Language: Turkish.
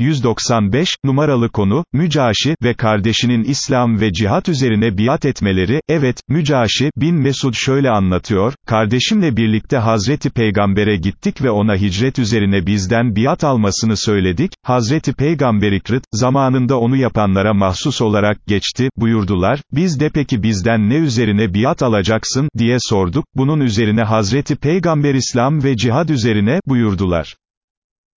195, numaralı konu, Mücaşi ve kardeşinin İslam ve cihat üzerine biat etmeleri, evet, Mücaşi, bin Mesud şöyle anlatıyor, kardeşimle birlikte Hazreti Peygamber'e gittik ve ona hicret üzerine bizden biat almasını söyledik, Hazreti Peygamber ikrit, zamanında onu yapanlara mahsus olarak geçti, buyurdular, biz de peki bizden ne üzerine biat alacaksın, diye sorduk, bunun üzerine Hazreti Peygamber İslam ve cihad üzerine, buyurdular.